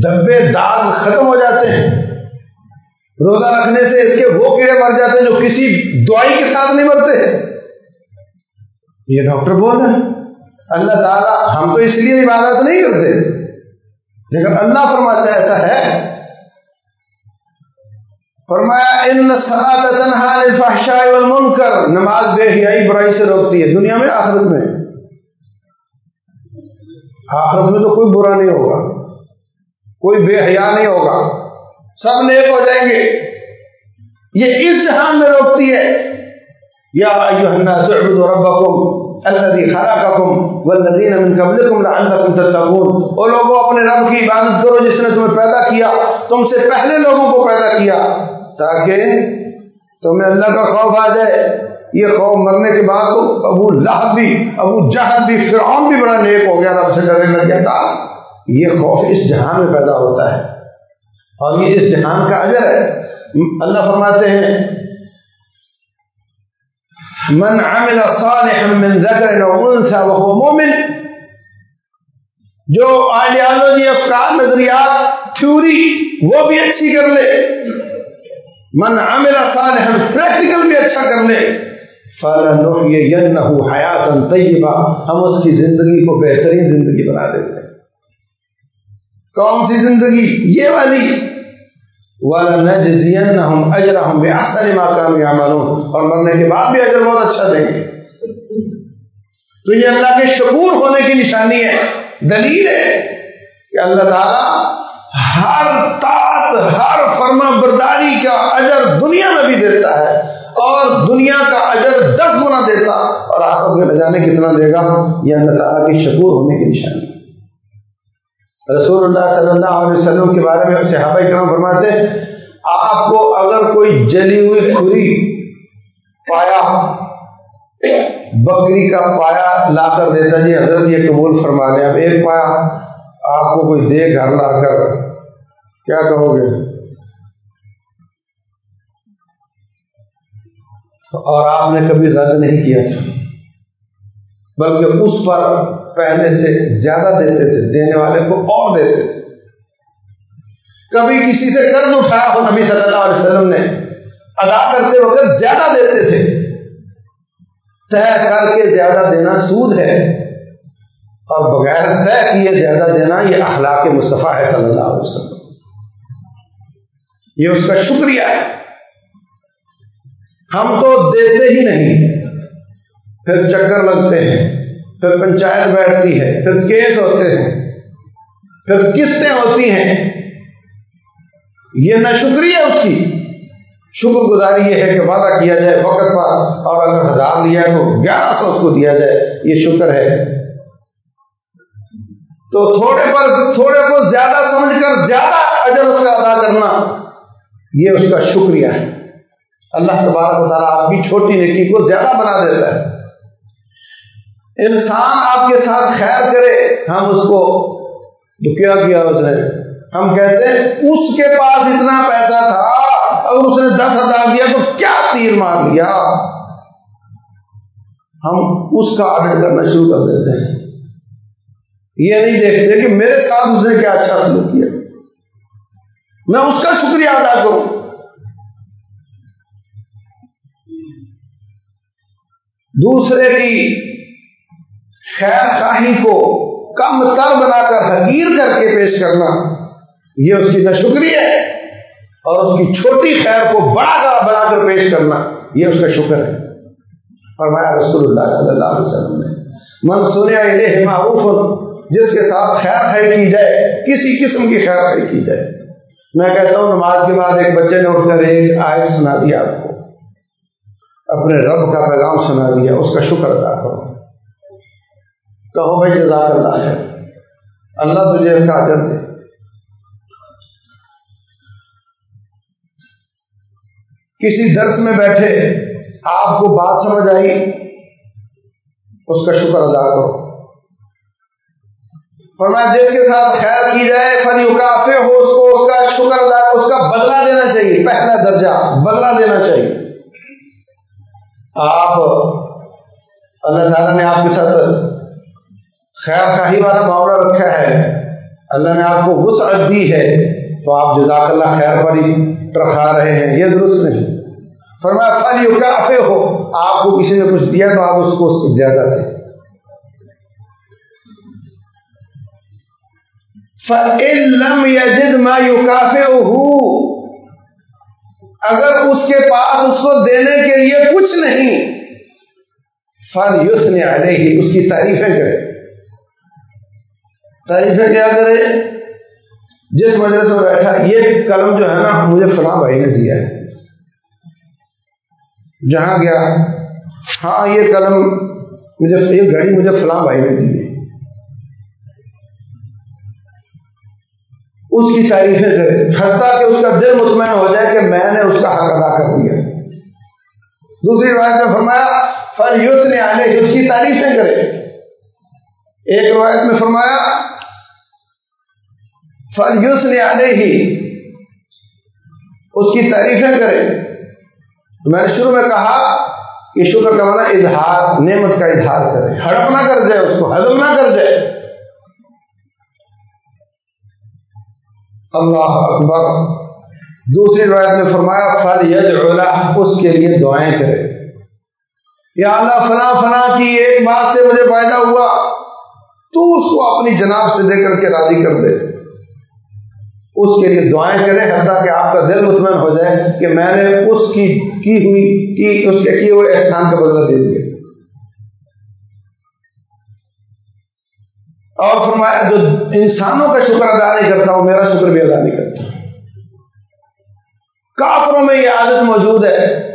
دھبے داغ ختم ہو جاتے ہیں۔ روزہ رکھنے سے اس کے وہ کیڑے مر جاتے ہیں جو کسی دوائی کے ساتھ نہیں مرتے۔ یہ ڈاکٹر بول رہے ہیں۔ اللہ تعالیٰ ہم تو اس لیے عبادت نہیں کرتے۔ لیکن اللہ فرماتا ایسا ہے۔ فرمایا، ان تنہا الفحشاء والمنکر نماز بے حیائی برائی سے روکتی ہے، دنیا میں، آخرت میں۔ آخرت میں تو کوئی برا نہیں ہوگا، کوئی بے حیا نہیں ہوگا۔ سب نیک ہو جائیں گے۔ یہ اس جہان میں روکتی ہے۔ یا ربکم۔ الذي خلقکم والذین من قبلکم لعلکم تتقون۔ او لوگوں اپنے رب کی عبادت کرو، جس نے تمہیں پیدا کیا۔ تم سے پہلے لوگوں کو پیدا کیا۔ تاکہ تمہیں اللہ کا خوف آ جائے۔ یہ خوف مرنے کے بعد تو ابو لہب بھی، ابو جہد بھی، فرعون بھی بڑا نیک ہو گیا، رب سے ڈرنے لگ گیا تھا۔ یہ خوف اس جہان میں پیدا ہوتا ہے۔ اور یہ اس جہان کا اجر ہے۔ اللہ فرماتے ہیں من عمل صالحا من ذکر او انثى وهو مؤمن، جو آئیڈیالوجی افکار نظریات، تھیوری، وہ بھی اچھی کر لے۔ من عمل صالحا پریکٹیکل بھی اچھا کر لے۔ فَلَنُحْيَيَنَّهُ حَيَاتًا طَيِّبًا، ہم اس کی زندگی کو بہترین زندگی بنا دیتے ہیں۔ کون سی زندگی؟ یہ والی۔ وَلَنَجْزِيَنَّهُمْ أَجْرَهُمْ بِأَحْسَنِ مَا كَانُوا يَعْمَلُونَ اور مرنے کے بعد بھی اجر بہت اچھا دیں گے۔ تو یہ اللہ کے شکور ہونے کی نشانی ہے، دلیل ہے کہ اللہ تعالی ہر طاعت، ہر فرما برداری کا اجر دنیا میں بھی دیتا ہے اور دنیا کا اجر دس گنا دیتا اور آخر میں نہ جانے کتنا دے گا۔ یہ اللہ تعالیٰ کے شکور ہونے کی نشانی رسول اللہ صلی اللہ علیہ وسلم کے بارے میں صحابہ کرام فرماتے آپ کو اگر کوئی جلی ہوئی کھری پایا، بکری کا پایا لا کر دیتا جی حضرت یہ قبول فرما لیں، اب ایک پایا آپ کو کوئی دے گھر لا کر، کیا کہو گے؟ اور آپ نے کبھی رد نہیں کیا تھا، بلکہ اس پر پہلے سے زیادہ دیتے تھے، دینے والے کو اور دیتے تھے۔ کبھی کسی سے قرض اٹھایا ہو، نبی صلی اللہ علیہ وسلم نے ادا کرتے وقت زیادہ دیتے تھے۔ طے کر کے زیادہ دینا سود ہے، اور بغیر طے کیے زیادہ دینا یہ اخلاق مصطفیٰ ہے صلی اللہ علیہ وسلم۔ یہ اس کا شکریہ ہے۔ ہم تو دیتے ہی نہیں، پھر چکر لگتے ہیں۔ پھر پنچایت بیٹھتی ہے، پھر کیس ہوتے ہیں۔ پھر قسطیں ہوتی ہیں۔ یہ نہ شکریہ اس کی۔ شکر گزاری یہ ہے کہ وعدہ کیا جائے وقت پر، اور اگر ہزار لیا تو گیارہ سو اس کو دیا جائے۔ یہ شکر ہے۔ تو تھوڑے پر، تھوڑے کو زیادہ سمجھ کر زیادہ اجر اس کا ادا کرنا، یہ اس کا شکریہ ہے۔ اللہ تبارک و تعالیٰ آپ کی چھوٹی نیکی کو زیادہ بنا دیتا ہے۔ انسان آپ کے ساتھ خیر کرے، ہم اس کو تو کیا کیا اس نے۔ ہم کہتے ہیں، اس کے پاس اتنا پیسہ تھا، اگر اس نے دس ہزار دیا تو کیا تیر مار لیا؟ ہم اس کا آڈر کرنا شروع کر دیتے ہیں۔ یہ نہیں دیکھتے کہ میرے ساتھ اس نے کیا اچھا سلوک کیا۔ میں اس کا شکریہ ادا کروں۔ دوسرے کی خیر خواہی کو کم تر بنا کر حقیر کر کے پیش کرنا، یہ اس کی نہ شکریہ ہے، اور اس کی چھوٹی خیر کو بڑا کر بنا کر پیش کرنا، یہ اس کا شکر ہے۔ فرمایا رسول اللہ صلی اللہ علیہ وسلم نے، من سنیا معروف، جس کے ساتھ خیر خائی کی جائے، کسی قسم کی خیر خائی کی جائے۔ میں کہتا ہوں، نماز کے بعد ایک بچے نے اٹھ کر ایک آیت سنا دیا آپ کو۔ اپنے رب کا پیغام سنا دیا، اس کا شکر ادا کرو۔ کہو بھائی جزاک اللہ ہے اللہ تجھے اس کا اجر دے۔ کسی درس میں بیٹھے آپ کو بات سمجھ آئی؟ اس کا شکر ادا کرو۔ فرمایا، جس کے ساتھ خیر کی جائے فن کافی ہو اس کو اس کا شکر ادا، اس کا بدلہ دینا چاہیے۔ پہلا درجہ، بدلہ دینا چاہیے۔ آپ، اللہ تعالیٰ نے آپ کے ساتھ خیر خواہی والا معاملہ رکھا ہے۔ اللہ نے آپ کو وسعت دی ہے تو آپ جزاک اللہ خیر پر ہی رکھا رہے ہیں، یہ درست نہیں۔ فرمایا فل یو کافی ہو آپ کو کسی نے کچھ دیا تو آپ اس کو اس سے زیادہ دیں۔ فلم یجد ما یوکاف اگر اس کے پاس اس کو دینے کے لیے کچھ نہیں فل یوس نے ہی اس کی تعریفیں کرے تعریفیں کیا کرے؟ جس وجہ سے بیٹھا، یہ قلم جو ہے نا، مجھے فلاں بھائی نے دیا ہے۔ جہاں گیا ہاں یہ قلم مجھے، یہ گھڑی مجھے فلاں بھائی نے دی ہے۔ اس کی تعریفیں کرے حتیٰ کہ اس کا دل مطمئن ہو جائے کہ میں نے اس کا حق ادا کر دیا۔ دوسری روایت میں فرمایا فل یوس نے آنے اس کی تعریفیں کرے۔ ایک روایت میں فرمایا فل یوس نے آنے ہی اس کی تعریفیں کرے میں نے شروع میں کہا کہ شکر کا مانا اظہار، نعمت کا اظہار کرے ہڑپ نہ کر جائے اس کو، ہضم نہ کر جائے۔ اللہ اکبر۔ دوسری روایت میں فرمایا فل یج اس کے لیے دعائیں کرے یا اللہ، فلاں فلاں کی ایک بات سے مجھے فائدہ ہوا، تو اس کو اپنی جناب سے دے کر کے راضی کر دے۔ اس کے لیے دعائیں کریں، حتیٰ کہ آپ کا دل مطمئن ہو جائے کہ میں نے اس کی کی ہوئی، کی اس کے کیے ہوئے احسان کا بدلہ دے دیا۔ اور فرمایا، جو انسانوں کا شکر ادا نہیں کرتا ہوں میرا شکر بھی ادا نہیں کرتا۔ کافروں میں یہ عادت موجود ہے،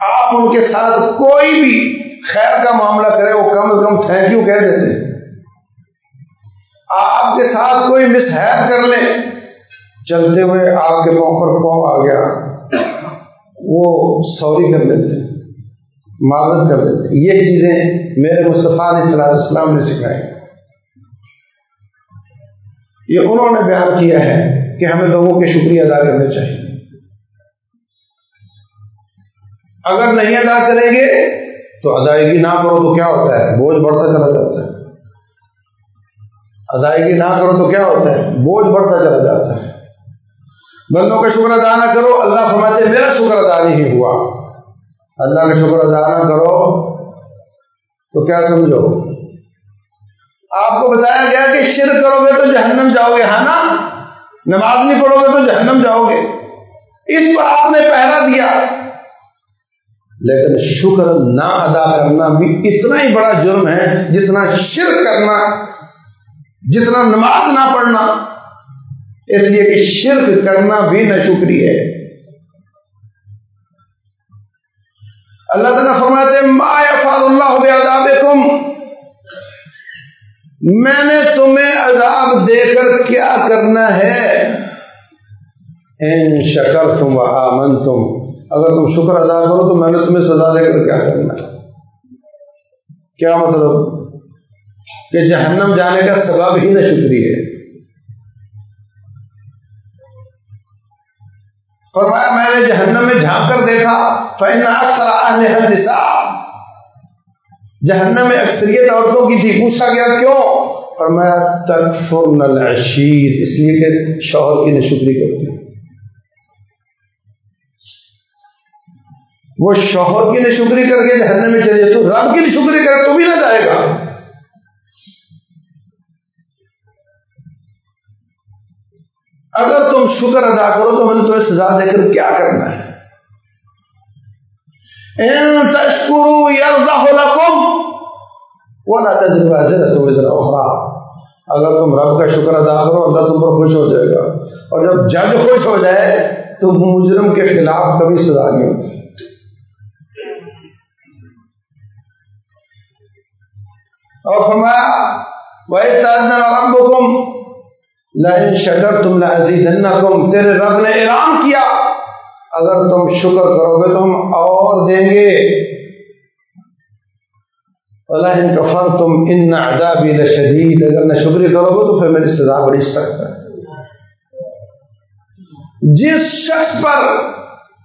آپ ان کے ساتھ کوئی بھی خیر کا معاملہ کرے وہ کم از کم تھینک یو کہہ دیتے ہیں۔ آپ کے ساتھ کوئی مس کر لیں چلتے ہوئے آپ کے پاؤں پر پاؤں آ گیا، وہ سوری کر لیتے معذرت کر لیتے یہ چیزیں میرے مصطفیٰ علیہ السلام اسلام نے سکھائی۔ یہ انہوں نے بیان کیا ہے کہ ہمیں لوگوں کے شکریہ ادا کرنے چاہیے۔ اگر نہیں ادا کریں گے تو ادائیگی نہ کرو تو کیا ہوتا ہے؟ بوجھ بڑھتا چلا جاتا ہے۔ ادائیگی نہ کرو تو کیا ہوتا ہے؟ بوجھ بڑھتا چلا جاتا ہے۔ بندوں کا شکر ادا نہ کرو، اللہ فرماتے میرا شکر ادا نہیں ہوا۔ اللہ کا شکر ادا نہ کرو۔ تو کیا سمجھو؟ آپ کو بتایا گیا کہ شرک کرو گے تو جہنم جاؤ گے ہاں نا؟ نماز نہیں پڑھو گے تو جہنم جاؤ گے اس پر آپ نے پہرا دیا۔ لیکن شکر نہ ادا کرنا بھی اتنا ہی بڑا جرم ہے جتنا شرک کرنا، جتنا نماز نہ پڑھنا۔ اس لیے کہ شرک کرنا بھی نہ ہے۔ اللہ تعالیٰ فرماتے ما فاض اللہ عذاب میں نے تمہیں عذاب دے کر کیا کرنا ہے؟ ان شکر تم آمن تم اگر تم شکر ادا کرو تو میں نے تمہیں سزا دے کر کیا کرنا ہے۔ کیا مطلب؟ کہ جہنم جانے کا سبب ہی نہ شکری ہے۔ فرمایا میں نے جہنم میں جھانک کر دیکھا فائن اکثر نصاب جہنم میں اکثریت عورتوں کی تھی، پوچھا گیا کیوں؟ فرمایا، تکفرن العشیر، اس لیے کہ شوہر کی نشکری کرتی وہ شوہر کی نشکری کر کے جہنم میں چلے تو رب کی نشکری کرے تو بھی نہ جائے گا۔ اگر تم شکر ادا کرو تو میں نے تمہیں سزا دے کر کیا کرنا ہے؟ وہ نہ ذرا اگر تم رب کا شکر ادا کرو، اللہ تم پر خوش ہو جائے گا۔ اور جب جج خوش ہو جائے، تو مجرم کے خلاف کبھی سزا نہیں ہوتی۔ اور فرمایا وہی تاجنا رب حکم لائن شکر تم لازیدنکم، تیرے رب نے اعلان کیا۔ اگر تم شکر کرو گے تو ہم اور دیں گے۔ اللہ کفر تم ان عذابی لشدید، اگر نہ شکری کرو گے تو پھر میری سزا بڑی سخت ہے۔ جس شخص پر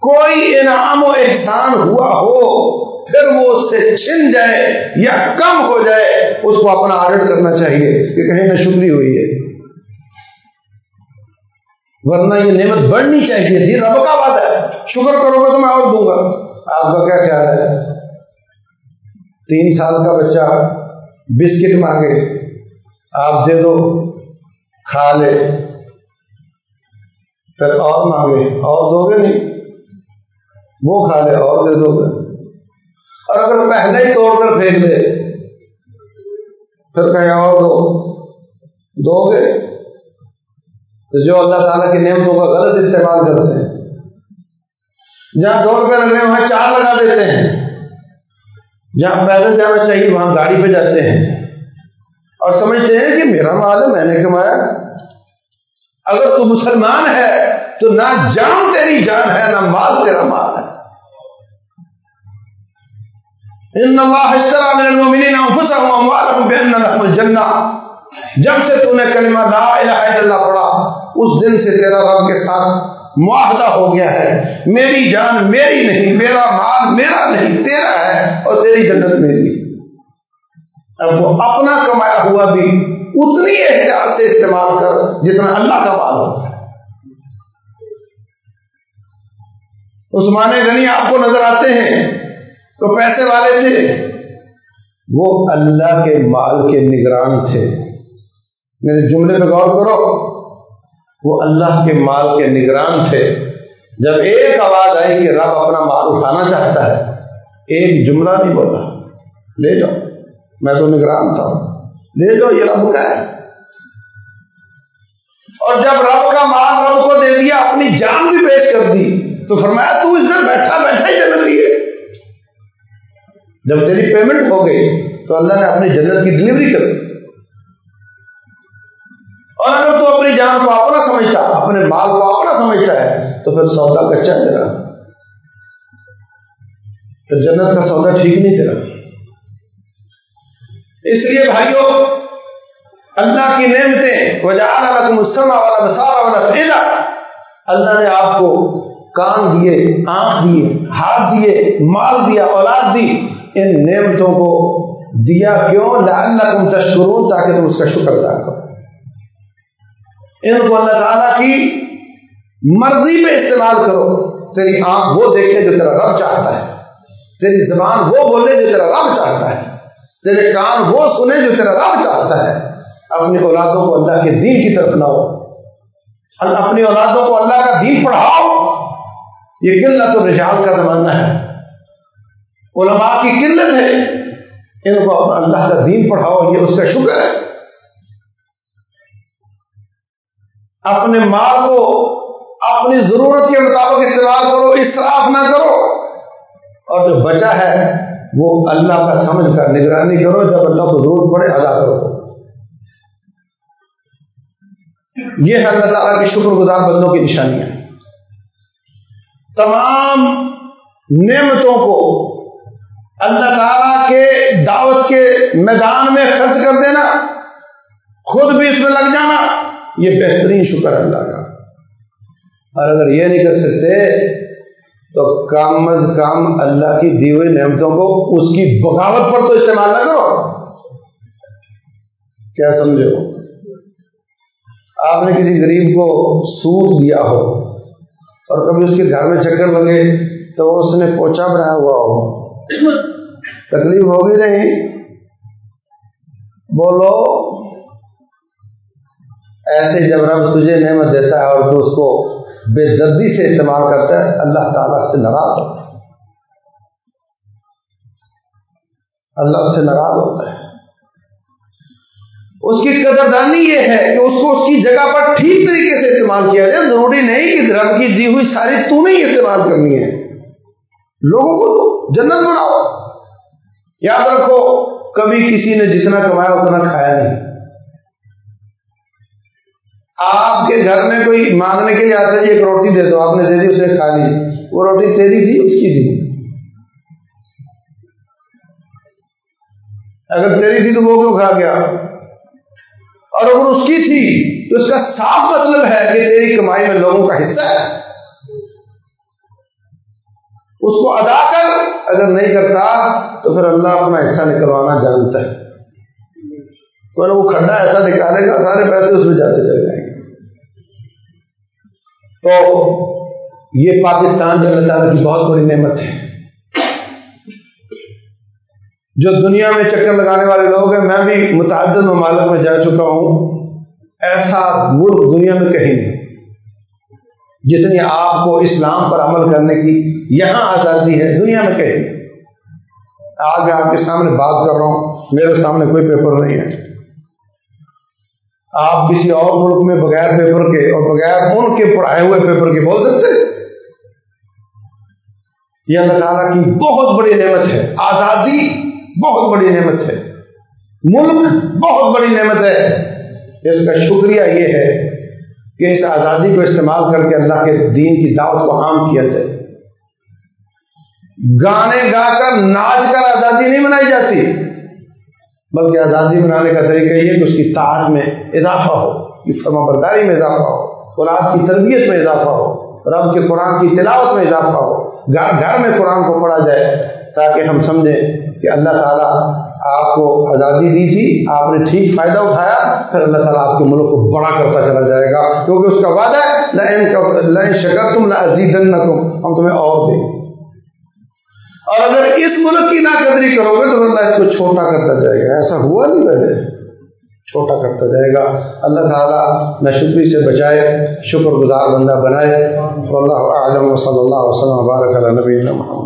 کوئی انعام و احسان ہوا ہو، پھر وہ اس سے چھن جائے یا کم ہو جائے، اس کو اپنا آڈٹ کرنا چاہیے کہ کہیں نہ شکری ہوئی ہے۔ ورنہ یہ نعمت بڑھنی چاہیے تھی رب کا بات ہے۔ شکر کرو گے تو میں اور دوں گا۔ آپ کا کیا خیال ہے؟ تین سال کا بچہ بسکٹ مانگے، آپ دے دو، کھا لے۔ پھر اور مانگے، اور دو گے نہیں؟ وہ کھا لے، اور دے دو گے۔ اور اگر پہلے ہی توڑ کر پھینک دے، پھر کہیں اور دو۔ دو گے؟ تو جو اللہ تعالیٰ کی نعمتوں کا غلط استعمال کرتے ہیں، جہاں دو روپے لگ رہے ہیں، وہاں چار لگا دیتے ہیں۔ جہاں پیدل جانا چاہیے، وہاں گاڑی پہ جاتے ہیں۔ اور سمجھتے ہیں کہ میرا مال ہے، میں نے کمایا۔ اگر تو مسلمان ہے، تو نہ جان تیری جان ہے، نہ مال تیرا مال ہے۔ ان اللہ اشترى من المؤمنین انفسهم واموالهم بان لهم الجنہ۔ جب سے تو نے کلمہ لا الہ الا اللہ پڑھا اس دن سے تیرا رب کے ساتھ معاہدہ ہو گیا ہے۔ میری جان میری نہیں، میرا مال میرا نہیں، تیرا ہے اور تیری جنت میری۔ اب وہ اپنا کمایا ہوا بھی اتنی احتیاط سے استعمال کر جتنا اللہ کا مال ہوتا ہے۔ عثمان غنی آپ کو نظر آتے ہیں تو پیسے والے تھے۔ وہ اللہ کے مال کے نگران تھے۔ میرے جملے پہ غور کرو۔ وہ اللہ کے مال کے نگران تھے۔ جب ایک آواز آئی کہ رب اپنا مال اٹھانا چاہتا ہے، ایک جملہ نہیں بولا، لے جاؤ، میں تو نگران تھا، لے جاؤ، یہ رب کا ہے۔ اور جب رب کا مال رب کو دے دیا، اپنی جان بھی پیش کر دی، تو فرمایا، تو ادھر بیٹھا بیٹھا ہی جنت لیے جب تیری پیمنٹ ہو گئی، تو اللہ نے اپنی جنت کی ڈلیوری کر دی۔ اور اگر تو اپنی جان کو سمجھتا، اپنے مال کو اپنا سمجھتا ہے، تو پھر سودا کچا تیرا تو جنت کا سودا ٹھیک نہیں تیرا اس لیے بھائیوں اللہ کی نعمتیں وجہ مسلم والا مسارا والا فیلا اللہ نے آپ کو کان دیے، آنکھ دیے، ہاتھ دیے، مال دیا، اولاد دی۔ ان نعمتوں کو دیا کیوں؟ اللہ تم تشکروں تاکہ تم اس کا شکر ادا کرو۔ ان کو اللہ تعالیٰ کی مرضی پہ استعمال کرو۔ تیری آنکھ وہ دیکھے جو تیرا رب چاہتا ہے۔ تیری زبان وہ بولے جو تیرا رب چاہتا ہے۔ تیرے کان وہ سنے جو تیرا رب چاہتا ہے۔ اپنی اولادوں کو اللہ کے دین کی طرف لاؤ۔ اپنی اولادوں کو اللہ کا دین پڑھاؤ۔ یہ قلت و رجال کا زمانہ ہے۔ علماء کی قلت ہے۔ ان کو اللہ کا دین پڑھاؤ۔ یہ اس کا شکر ہے۔ اپنے مال کو اپنی ضرورت کے مطابق استعمال کرو اسراف نہ کرو۔ اور جو بچا ہے، وہ اللہ کا سمجھ کر نگرانی کرو، جب اللہ کو ضرورت پڑے ادا کرو۔ یہ ہے اللہ تعالیٰ کی شکر گزار بندوں کی نشانیاں۔ تمام نعمتوں کو اللہ تعالیٰ کے دعوت کے میدان میں خرچ کر دینا، خود بھی اس میں لگ جانا۔ یہ بہترین شکر اللہ کا۔ اور اگر یہ نہیں کر سکتے، تو کم از کم اللہ کی دی ہوئی نعمتوں کو اس کی بغاوت پر تو استعمال نہ کرو۔ کیا سمجھو آپ نے کسی غریب کو سوٹ دیا ہو اور کبھی اس کے گھر میں چکر لگے تو اس نے پوچھا بنایا ہوا ہو، تکلیف ہوگی نہیں؟ بولو ایسے جب رب تجھے نعمت دیتا ہے اور تو اس کو بے دردی سے استعمال کرتا ہے، اللہ تعالیٰ سے ناراض ہوتا ہے۔ اللہ سے ناراض ہوتا ہے۔ اس کی قدردانی یہ ہے کہ اس کو اس کی جگہ پر ٹھیک طریقے سے استعمال کیا جائے۔ ضروری نہیں کہ رب کی دی ہوئی ساری تو نہیں استعمال کرنی ہے لوگوں کو تو جنت بناؤ۔ یاد رکھو، کبھی کسی نے جتنا کمایا اتنا کھایا نہیں۔ آپ کے گھر میں کوئی مانگنے کے لیے آتا ہے ایک روٹی دے دو، آپ نے دے دی اس نے کھا لی۔ وہ روٹی تیری تھی، اس کی تھی۔ اگر تیری تھی تو وہ کیوں کھا گیا؟ اور اگر اس کی تھی تو اس کا صاف مطلب ہے کہ تیری کمائی میں لوگوں کا حصہ ہے۔ اس کو ادا کر، اگر نہیں کرتا تو پھر اللہ اپنا حصہ نکلوانا جانتا ہے۔ کوئی وہ کھڈا ایسا نکالے گا، سارے پیسے اس میں جاتے چلے جائیں۔ گے تو یہ پاکستان جو اللہ تعالیٰ کی بہت بڑی نعمت ہے۔ جو دنیا میں چکر لگانے والے لوگ ہیں، میں بھی متعدد ممالک میں جا چکا ہوں، ایسا ملک دنیا میں کہیں نہیں۔ جتنی آپ کو اسلام پر عمل کرنے کی یہاں آزادی ہے، دنیا میں کہیں۔ آج میں آپ کے سامنے بات کر رہا ہوں، میرے سامنے کوئی پیپر نہیں ہے۔ آپ کسی اور ملک میں بغیر پیپر کے اور بغیر ان کے پڑھائے ہوئے پیپر کے بول سکتے یہ اللہ تعالیٰ کی بہت بڑی نعمت ہے۔ آزادی بہت بڑی نعمت ہے۔ ملک بہت بڑی نعمت ہے۔ اس کا شکریہ یہ ہے کہ اس آزادی کو استعمال کر کے اللہ کے دین کی دعوت کو عام کیا جائے۔ گانے گا کر ناچ کر آزادی نہیں منائی جاتی۔ بلکہ آزادی بنانے کا طریقہ یہ کہ اس کی طاعت میں اضافہ ہو فرما برداری میں اضافہ ہو اولاد کی تربیت میں اضافہ ہو، رب کے قرآن کی تلاوت میں اضافہ ہو۔ گھر میں قرآن کو پڑھا جائے تاکہ ہم سمجھیں کہ اللہ تعالیٰ آپ کو آزادی دی تھی، آپ نے ٹھیک فائدہ اٹھایا، پھر اللہ تعالیٰ آپ کے ملک کو بڑا کرتا چلا جائے گا۔ کیونکہ اس کا وعدہ ہے لین شکر تم نہ عزیز نہ تم ہم تمہیں اور دیں گے۔ اور اگر اس ملک کی ناقدری کرو گے تو اللہ اس کو چھوٹا کرتا جائے گا۔ ایسا ہوا نہیں پہلے۔ چھوٹا کرتا جائے گا۔ اللہ تعالیٰ نشبی سے بچائے، شکر گزار بندہ بنائے۔ اللہ عالم صلی اللہ وسلم، وبارک علیہ نبی محمد۔